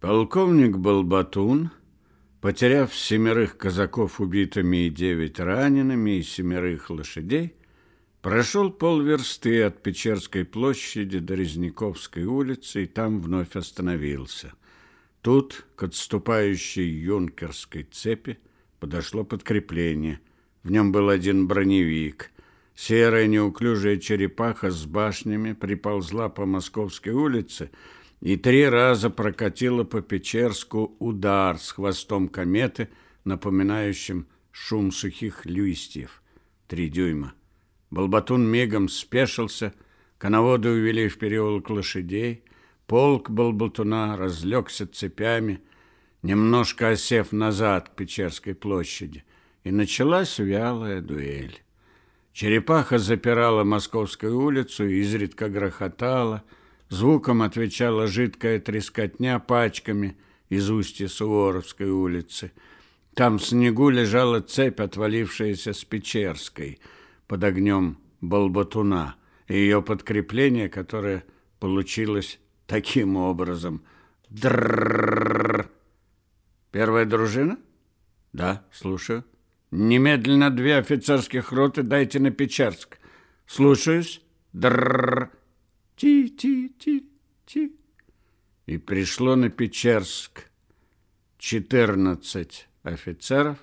Полковник Балбатун, потеряв семерых казаков убитыми и девять ранеными и семерых лошадей, прошел полверсты от Печерской площади до Резниковской улицы и там вновь остановился. Тут, к отступающей юнкерской цепи, подошло подкрепление. В нем был один броневик. Серая неуклюжая черепаха с башнями приползла по Московской улице и три раза прокатила по Печерску удар с хвостом кометы, напоминающим шум сухих листьев. Три дюйма. Балбатун мигом спешился, коноводы увели в переулок лошадей, полк Балбатуна разлегся цепями, немножко осев назад к Печерской площади, и началась вялая дуэль. Черепаха запирала Московскую улицу, изредка грохотала, звуком отвечала жидкая трескотня пачками из устья Суворовской улицы. Там в снегу лежала цепь, отвалившаяся с Печерской, под огнем Балбатуна, и ее подкрепление, которое получилось таким образом. Дррррррр. Первая дружина? Да, слушаю. Немедленно две офицерских роты дайте на Печерск. Слушаюсь. Дрррр. Ти-ти-ти-ти. И пришло на Печерск 14 офицеров,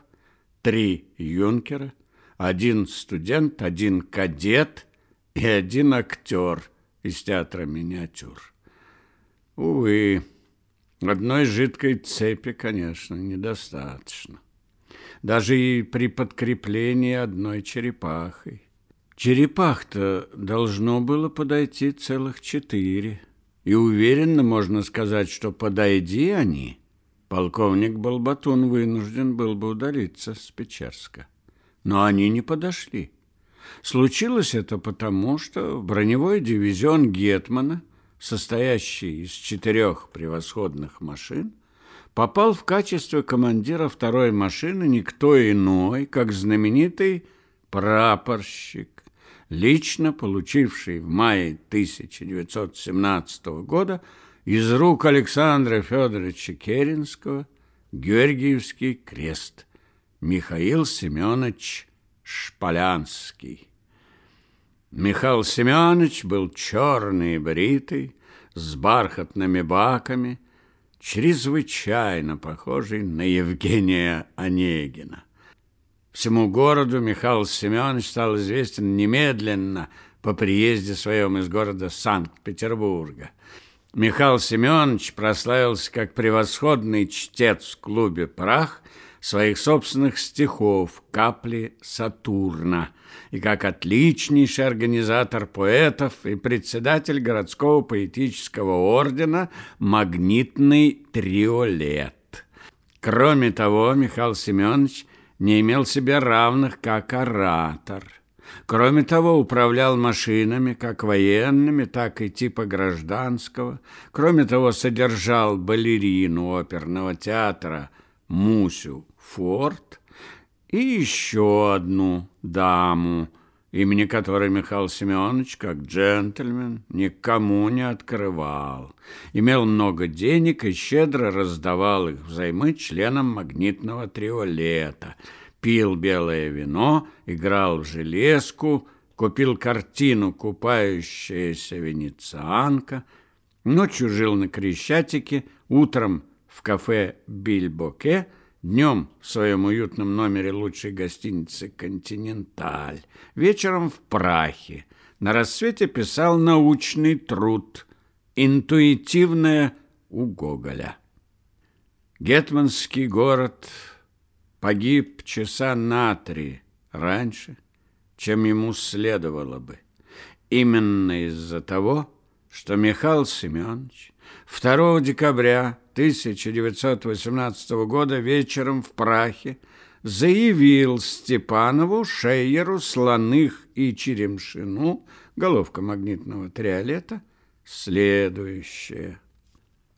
три юнкера, один студент, один кадет и один актер из театра миниатюр. Увы, одной жидкой цепи, конечно, недостаточно даже и при подкреплении одной черепахой. Черепах-то должно было подойти целых четыре. И уверенно можно сказать, что подойди они, полковник Балбатун вынужден был бы удалиться с Печерска. Но они не подошли. Случилось это потому, что броневой дивизион Гетмана, состоящий из четырех превосходных машин, попал в качестве командира второй машины никто иной, как знаменитый прапорщик, лично получивший в мае 1917 года из рук Александра Федоровича Керенского Георгиевский крест Михаил Семенович Шполянский. Михаил Семенович был черный и бритый, с бархатными баками – чрезвычайно похожий на Евгения Онегина. Всему городу Михаил Семенович стал известен немедленно по приезде своем из города Санкт-Петербурга. Михаил Семенович прославился как превосходный чтец в клубе «Прах» своих собственных стихов «Капли Сатурна» и как отличнейший организатор поэтов и председатель городского поэтического ордена «Магнитный триолет». Кроме того, Михаил Семенович не имел себе равных как оратор. Кроме того, управлял машинами, как военными, так и типа гражданского. Кроме того, содержал балерину оперного театра Мусю Форд и еще одну даму, имени которой Михаил Семенович, как джентльмен, никому не открывал. Имел много денег и щедро раздавал их взаймы членам магнитного триолета. Пил белое вино, играл в железку, купил картину «Купающаяся венецианка», ночью жил на Крещатике, утром в кафе «Бильбоке», Днем в своем уютном номере лучшей гостиницы «Континенталь», вечером в Прахе. На рассвете писал научный труд «Интуитивное у Гоголя». Гетманский город погиб часа на три раньше, чем ему следовало бы. Именно из-за того, что Михаил Семенович 2 декабря 1918 года вечером в Прахе заявил Степанову, Шейеру, Слоных и Черемшину, головка магнитного триолета, следующее.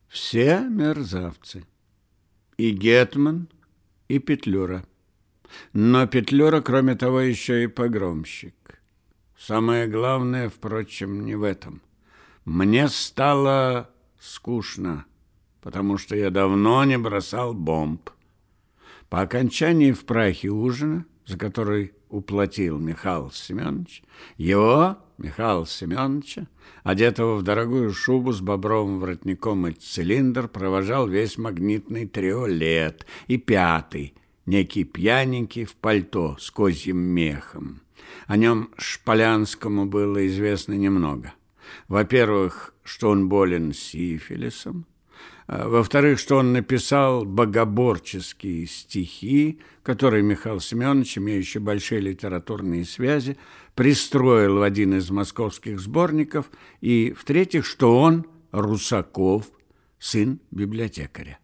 Все мерзавцы. И Гетман, и Петлюра. Но Петлюра, кроме того, еще и погромщик. Самое главное, впрочем, не в этом. Мне стало скучно потому что я давно не бросал бомб. По окончании в прахе ужина, за который уплатил Михаил Семенович, его, Михаила Семеновича, одетого в дорогую шубу с бобровым воротником и цилиндр, провожал весь магнитный триолет и пятый, некий пьяненький в пальто с козьим мехом. О нем Шполянскому было известно немного. Во-первых, что он болен сифилисом, а, во-вторых, что он написал богоборческие стихи, которые Михаил Семенович, имеющий большие литературные связи, пристроил в один из московских сборников, и, в-третьих, что он, Русаков, сын библиотекаря.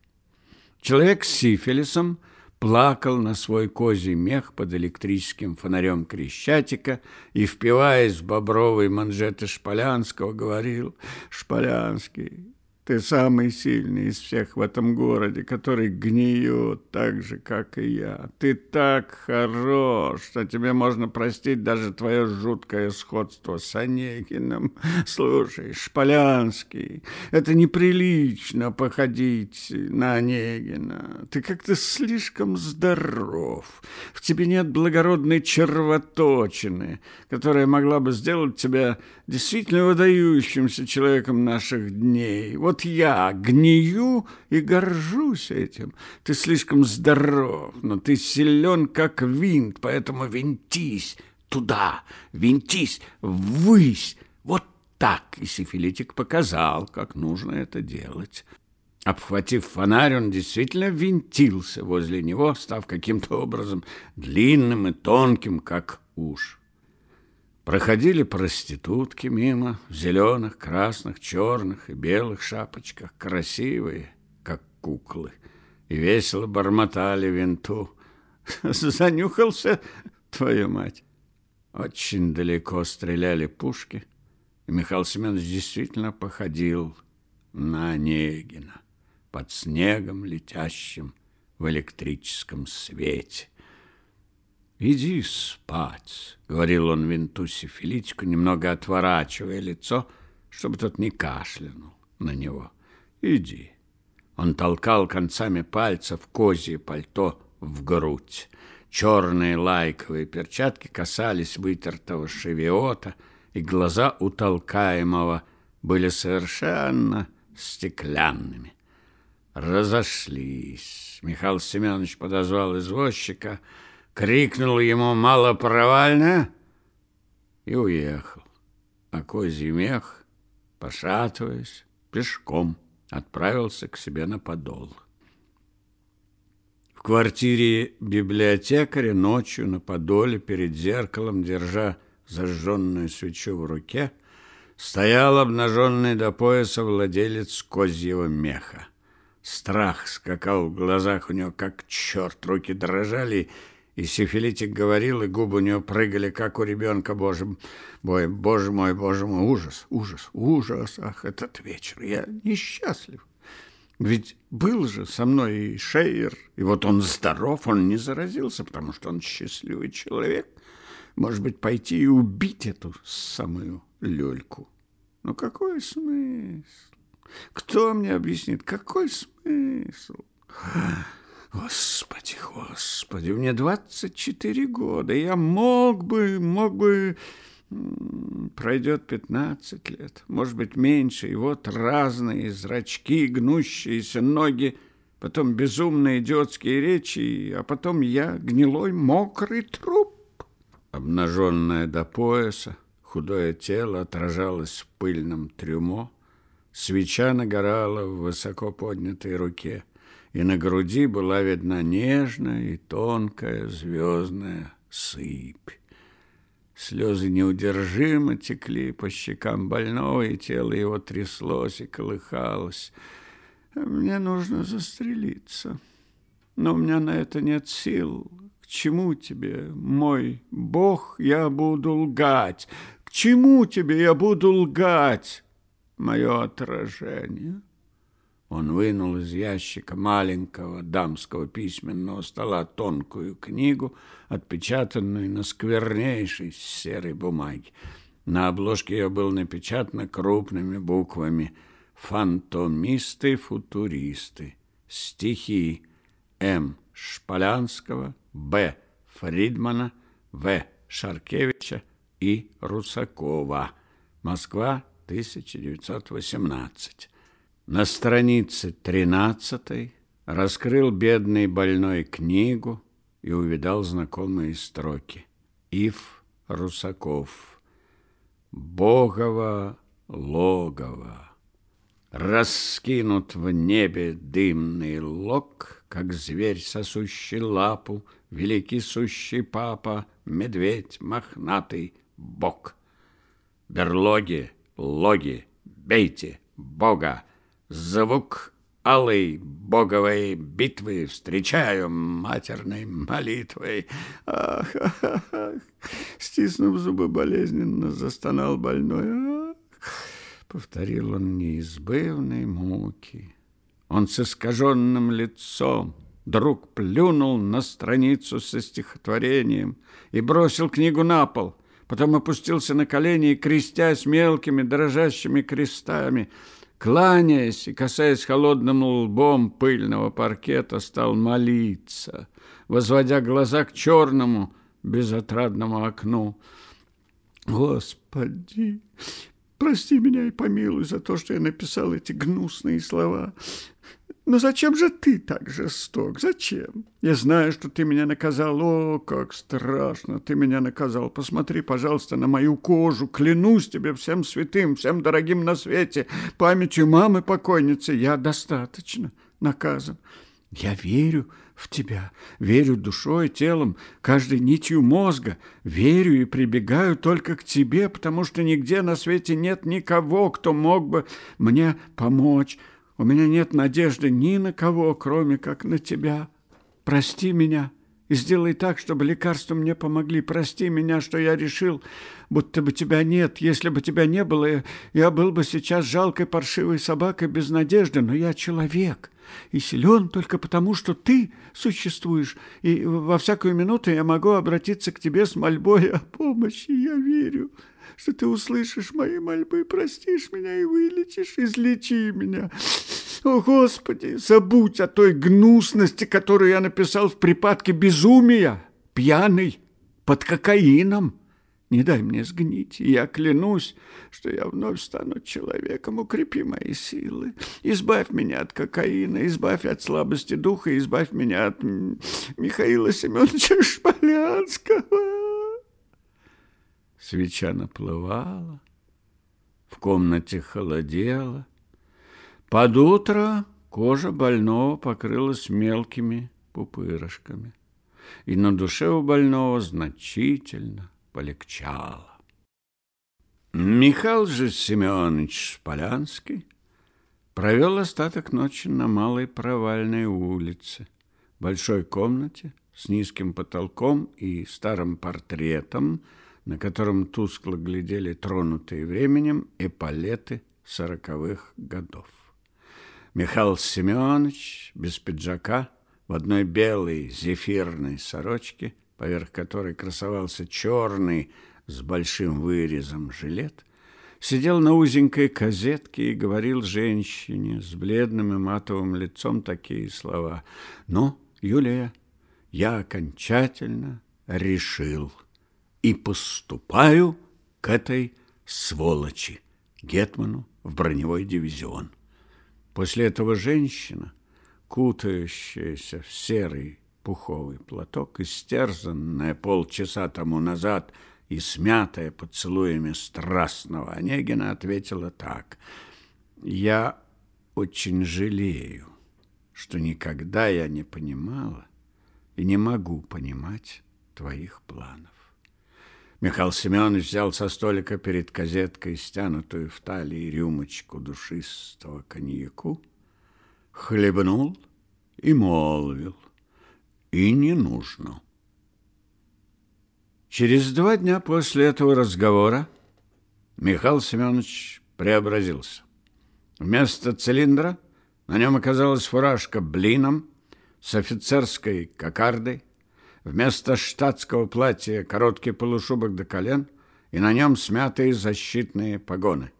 Человек с сифилисом плакал на свой козий мех под электрическим фонарем Крещатика и, впиваясь в бобровые манжеты Шполянского, говорил «Шполянский, ты самый сильный из всех в этом городе, который гниет так же, как и я. Ты так хорош, что тебе можно простить даже твое жуткое сходство с Онегиным. Слушай, Шполянский, это неприлично походить на Онегина. Ты как-то слишком здоров. В тебе нет благородной червоточины, которая могла бы сделать тебя действительно выдающимся человеком наших дней. Вот я гнию и горжусь этим. Ты слишком здоров, но ты силен, как винт, поэтому винтись туда, винтись ввысь. Вот так. И сифилитик показал, как нужно это делать. Обхватив фонарь, он действительно винтился возле него, став каким-то образом длинным и тонким, как уж. Проходили проститутки мимо в зеленых, красных, черных и белых шапочках, красивые, как куклы, и весело бормотали винту. Занюхался, твою мать. Очень далеко стреляли пушки, и Михаил Семенович действительно походил на Онегина под снегом, летящим в электрическом свете. «Иди спать», — говорил он Винтусе Филитику, немного отворачивая лицо, чтобы тот не кашлянул на него. «Иди». Он толкал концами пальцев козье пальто в грудь. Черные лайковые перчатки касались вытертого шевиота, и глаза у толкаемого были совершенно стеклянными. Разошлись. Михаил Семенович подозвал извозчика — крикнул ему малопровально и уехал. А козий мех, пошатываясь, пешком отправился к себе на подол. В квартире библиотекаря ночью на подоле перед зеркалом, держа зажженную свечу в руке, стоял обнаженный до пояса владелец козьего меха. Страх скакал в глазах у него, как черт, руки дрожали, и сифилитик говорил, и губы у него прыгали, как у ребенка, боже мой, боже мой, боже мой, ужас, ужас, ужас, ах, этот вечер, я несчастлив. Ведь был же со мной и Шейер, и вот он здоров, он не заразился, потому что он счастливый человек. Может быть, пойти и убить эту самую Лёльку. Но какой смысл? Кто мне объяснит, какой смысл? Господи, господи, мне 24 года, я мог бы, мог бы... Пройдет 15 лет, может быть, меньше, и вот разные зрачки, гнущиеся ноги, потом безумные идиотские речи, а потом я гнилой мокрый труп. Обнаженное до пояса, худое тело отражалось в пыльном трюмо, свеча нагорала в высоко поднятой руке — и на груди была видна нежная и тонкая звездная сыпь. Слезы неудержимо текли по щекам больного, и тело его тряслось и колыхалось. Мне нужно застрелиться, но у меня на это нет сил. К чему тебе, мой Бог, я буду лгать? К чему тебе я буду лгать? Мое отражение — он вынул из ящика маленького дамского письменного стола тонкую книгу, отпечатанную на сквернейшей серой бумаге. На обложке ее было напечатано крупными буквами «Фантомисты-футуристы». Стихи М. Шполянского, Б. Фридмана, В. Шаркевича и Русакова. Москва, 1918. На странице 13 раскрыл бедный больной книгу и увидал знакомые строки. Ив Русаков. Богово логово. Раскинут в небе дымный лог, Как зверь, сосущий лапу, Великий сущий папа, Медведь, мохнатый бог. Берлоги, логи, бейте Бога, Звук алой боговой битвы встречаю матерной молитвой. Ах, ах, ах. Стиснув зубы болезненно, застонал больной. Ах, повторил он неизбывной муки. Он с искаженным лицом вдруг плюнул на страницу со стихотворением и бросил книгу на пол, потом опустился на колени и, крестясь мелкими дрожащими крестами, кланяясь и касаясь холодным лбом пыльного паркета, стал молиться, возводя глаза к черному безотрадному окну. Господи, прости меня и помилуй за то, что я написал эти гнусные слова. Но зачем же ты так жесток? Зачем? Я знаю, что ты меня наказал. О, как страшно ты меня наказал. Посмотри, пожалуйста, на мою кожу. Клянусь тебе всем святым, всем дорогим на свете, памятью мамы покойницы. Я достаточно наказан. Я верю в тебя, верю душой, телом, каждой нитью мозга, верю и прибегаю только к тебе, потому что нигде на свете нет никого, кто мог бы мне помочь». У меня нет надежды ни на кого, кроме как на тебя. Прости меня и сделай так, чтобы лекарства мне помогли. Прости меня, что я решил, будто бы тебя нет. Если бы тебя не было, я был бы сейчас жалкой паршивой собакой без надежды, но я человек и силен только потому, что ты существуешь, и во всякую минуту я могу обратиться к тебе с мольбой о помощи. Я верю, что ты услышишь мои мольбы, простишь меня и вылечишь, излечи меня. О, Господи, забудь о той гнусности, которую я написал в припадке безумия, пьяный, под кокаином. Не дай мне сгнить, и я клянусь, что я вновь стану человеком. Укрепи мои силы, избавь меня от кокаина, избавь от слабости духа, избавь меня от Михаила Семеновича Шполянского. Свеча наплывала, в комнате холодело. Под утро кожа больного покрылась мелкими пупырышками, и на душе у больного значительно полегчало. Михаил же Семенович Полянский провел остаток ночи на Малой Провальной улице, большой комнате с низким потолком и старым портретом, на котором тускло глядели тронутые временем эполеты сороковых годов. Михаил Семенович без пиджака в одной белой зефирной сорочке, поверх которой красовался черный с большим вырезом жилет, сидел на узенькой козетке и говорил женщине с бледным и матовым лицом такие слова. «Ну, Юлия, я окончательно решил и поступаю к этой сволочи, Гетману в броневой дивизион». После этого женщина, кутающаяся в серый пуховый платок, истерзанная полчаса тому назад и смятая поцелуями страстного Онегина, ответила так. «Я очень жалею, что никогда я не понимала и не могу понимать твоих планов. Михаил Семенович взял со столика перед козеткой стянутую в талии рюмочку душистого коньяку, хлебнул и молвил. И не нужно. Через два дня после этого разговора Михаил Семенович преобразился. Вместо цилиндра на нем оказалась фуражка блином с офицерской кокардой, Вместо штатского платья короткий полушубок до колен и на нем смятые защитные погоны.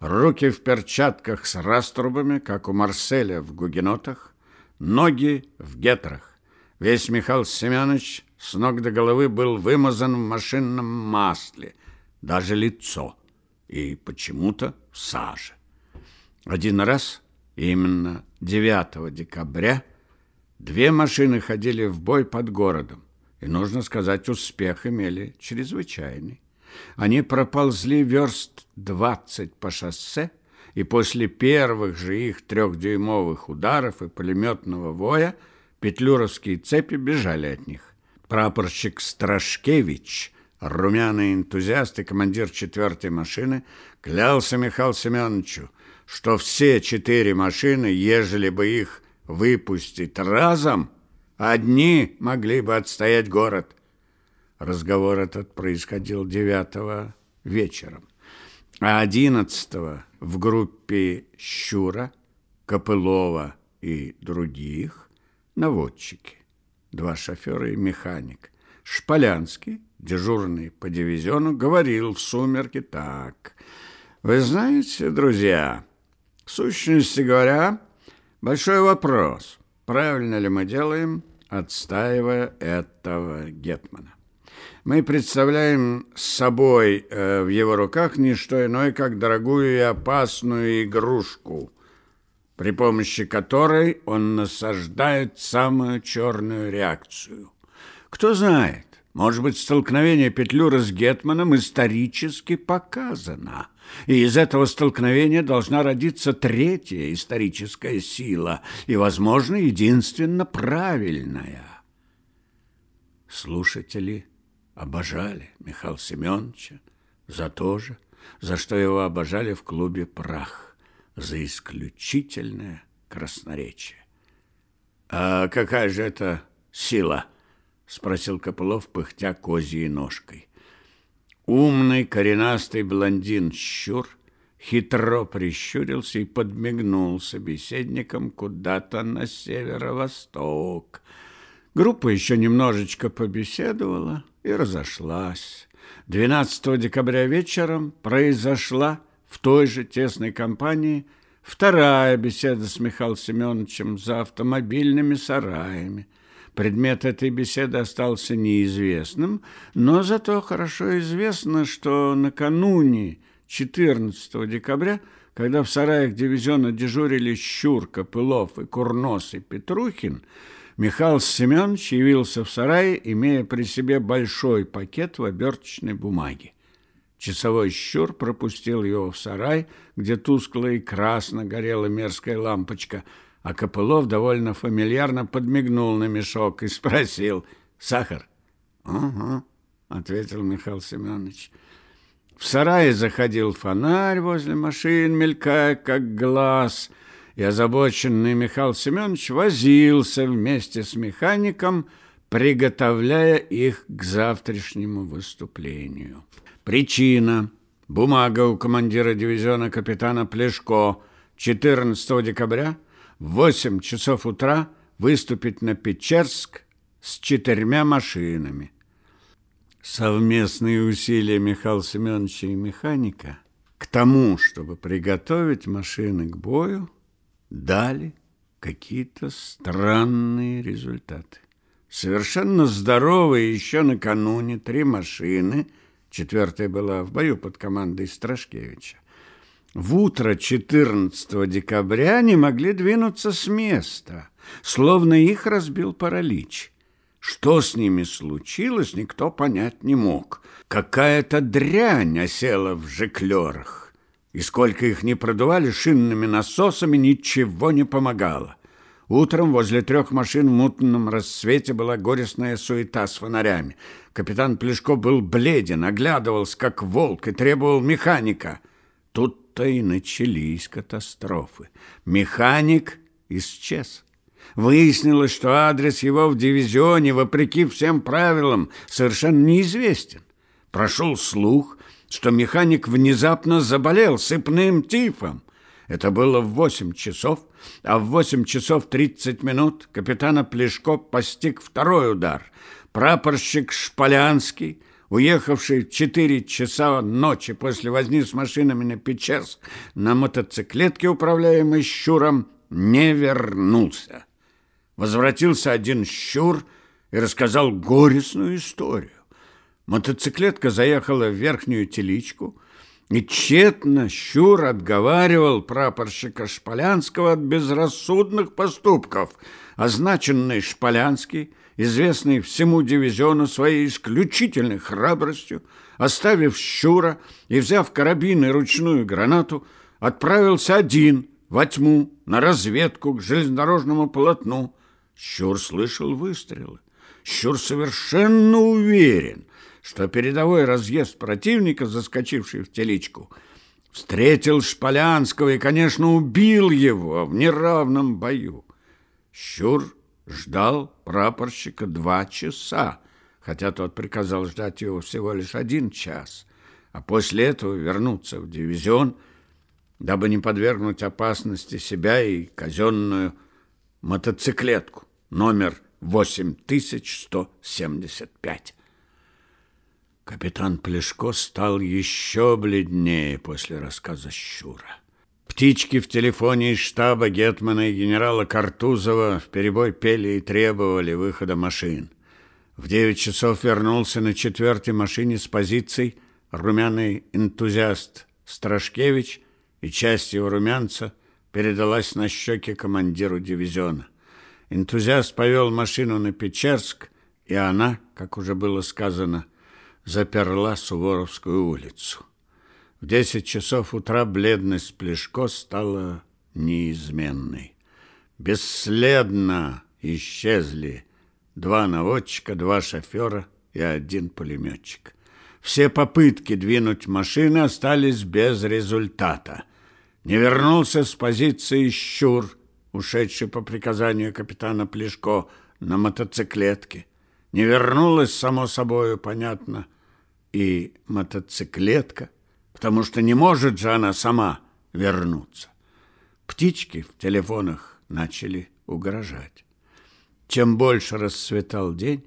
руки в перчатках с раструбами, как у Марселя в гугенотах, ноги в гетрах. Весь Михаил Семенович с ног до головы был вымазан в машинном масле, даже лицо, и почему-то в саже. Один раз, именно 9 декабря, две машины ходили в бой под городом, и, нужно сказать, успех имели чрезвычайный. Они проползли верст 20 по шоссе, и после первых же их трехдюймовых ударов и пулеметного воя петлюровские цепи бежали от них. Прапорщик Страшкевич, румяный энтузиаст и командир четвертой машины, клялся Михаилу Семеновичу, что все четыре машины, ежели бы их выпустить разом, одни могли бы отстоять город – Разговор этот происходил 9 вечером. А 11 в группе Щура, Копылова и других наводчики, два шофера и механик. Шполянский, дежурный по дивизиону, говорил в сумерки так. «Вы знаете, друзья, в сущности говоря, большой вопрос, правильно ли мы делаем, отстаивая этого Гетмана? Мы представляем собой э, в его руках не что иное, как дорогую и опасную игрушку, при помощи которой он насаждает самую черную реакцию. Кто знает, может быть, столкновение Петлюра с Гетманом исторически показано, и из этого столкновения должна родиться третья историческая сила, и, возможно, единственно правильная. Слушатели – обожали Михаила Семеновича за то же, за что его обожали в клубе «Прах», за исключительное красноречие. «А какая же это сила?» — спросил Копылов, пыхтя козьей ножкой. Умный коренастый блондин Щур хитро прищурился и подмигнул собеседникам куда-то на северо-восток. Группа еще немножечко побеседовала, и разошлась. 12 декабря вечером произошла в той же тесной компании вторая беседа с Михаилом Семеновичем за автомобильными сараями. Предмет этой беседы остался неизвестным, но зато хорошо известно, что накануне 14 декабря, когда в сараях дивизиона дежурили Щурка, Пылов и Курнос и Петрухин, Михаил Семенович явился в сарае, имея при себе большой пакет в оберточной бумаге. Часовой щур пропустил его в сарай, где тускло и красно горела мерзкая лампочка, а Копылов довольно фамильярно подмигнул на мешок и спросил «Сахар?» «Ага», — ответил Михаил Семенович. В сарае заходил фонарь возле машин, мелькая, как глаз — и озабоченный Михаил Семенович возился вместе с механиком, приготовляя их к завтрашнему выступлению. Причина. Бумага у командира дивизиона капитана Плешко 14 декабря в 8 часов утра выступить на Печерск с четырьмя машинами. Совместные усилия Михаила Семеновича и механика к тому, чтобы приготовить машины к бою, дали какие-то странные результаты. Совершенно здоровые еще накануне три машины, четвертая была в бою под командой Страшкевича, в утро 14 декабря не могли двинуться с места, словно их разбил паралич. Что с ними случилось, никто понять не мог. Какая-то дрянь осела в жеклерах. И сколько их не продували шинными насосами, ничего не помогало. Утром возле трех машин в мутном рассвете была горестная суета с фонарями. Капитан Плешко был бледен, оглядывался, как волк, и требовал механика. Тут-то и начались катастрофы. Механик исчез. Выяснилось, что адрес его в дивизионе, вопреки всем правилам, совершенно неизвестен. Прошел слух, что механик внезапно заболел сыпным тифом. Это было в восемь часов, а в восемь часов тридцать минут капитана Плешко постиг второй удар. Прапорщик Шполянский, уехавший в четыре часа ночи после возни с машинами на Печерск на мотоциклетке, управляемой Щуром, не вернулся. Возвратился один Щур и рассказал горестную историю. Мотоциклетка заехала в верхнюю теличку, и тщетно Щур отговаривал прапорщика Шполянского от безрассудных поступков. Означенный Шполянский, известный всему дивизиону своей исключительной храбростью, оставив Щура и взяв карабин и ручную гранату, отправился один во тьму на разведку к железнодорожному полотну. Щур слышал выстрелы. Щур совершенно уверен, что передовой разъезд противника, заскочивший в теличку, встретил Шполянского и, конечно, убил его в неравном бою. Щур ждал прапорщика два часа, хотя тот приказал ждать его всего лишь один час, а после этого вернуться в дивизион, дабы не подвергнуть опасности себя и казенную мотоциклетку номер 8175. Капитан Плешко стал еще бледнее после рассказа Щура. Птички в телефоне из штаба Гетмана и генерала Картузова в перебой пели и требовали выхода машин. В девять часов вернулся на четвертой машине с позиций румяный энтузиаст Страшкевич, и часть его румянца передалась на щеки командиру дивизиона. Энтузиаст повел машину на Печерск, и она, как уже было сказано, заперла Суворовскую улицу. В десять часов утра бледность Плешко стала неизменной. Бесследно исчезли два наводчика, два шофера и один пулеметчик. Все попытки двинуть машины остались без результата. Не вернулся с позиции Щур, ушедший по приказанию капитана Плешко на мотоциклетке. Не вернулась, само собою, понятно, и мотоциклетка, потому что не может же она сама вернуться. Птички в телефонах начали угрожать. Чем больше расцветал день,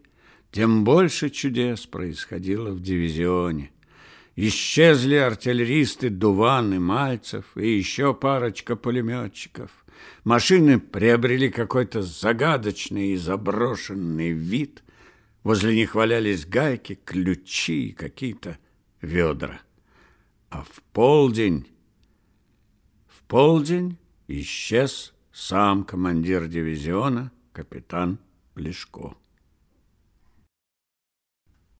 тем больше чудес происходило в дивизионе. Исчезли артиллеристы Дуван и Мальцев и еще парочка пулеметчиков. Машины приобрели какой-то загадочный и заброшенный вид. Возле них валялись гайки, ключи и какие-то ведра. А в полдень, в полдень исчез сам командир дивизиона, капитан Плешко.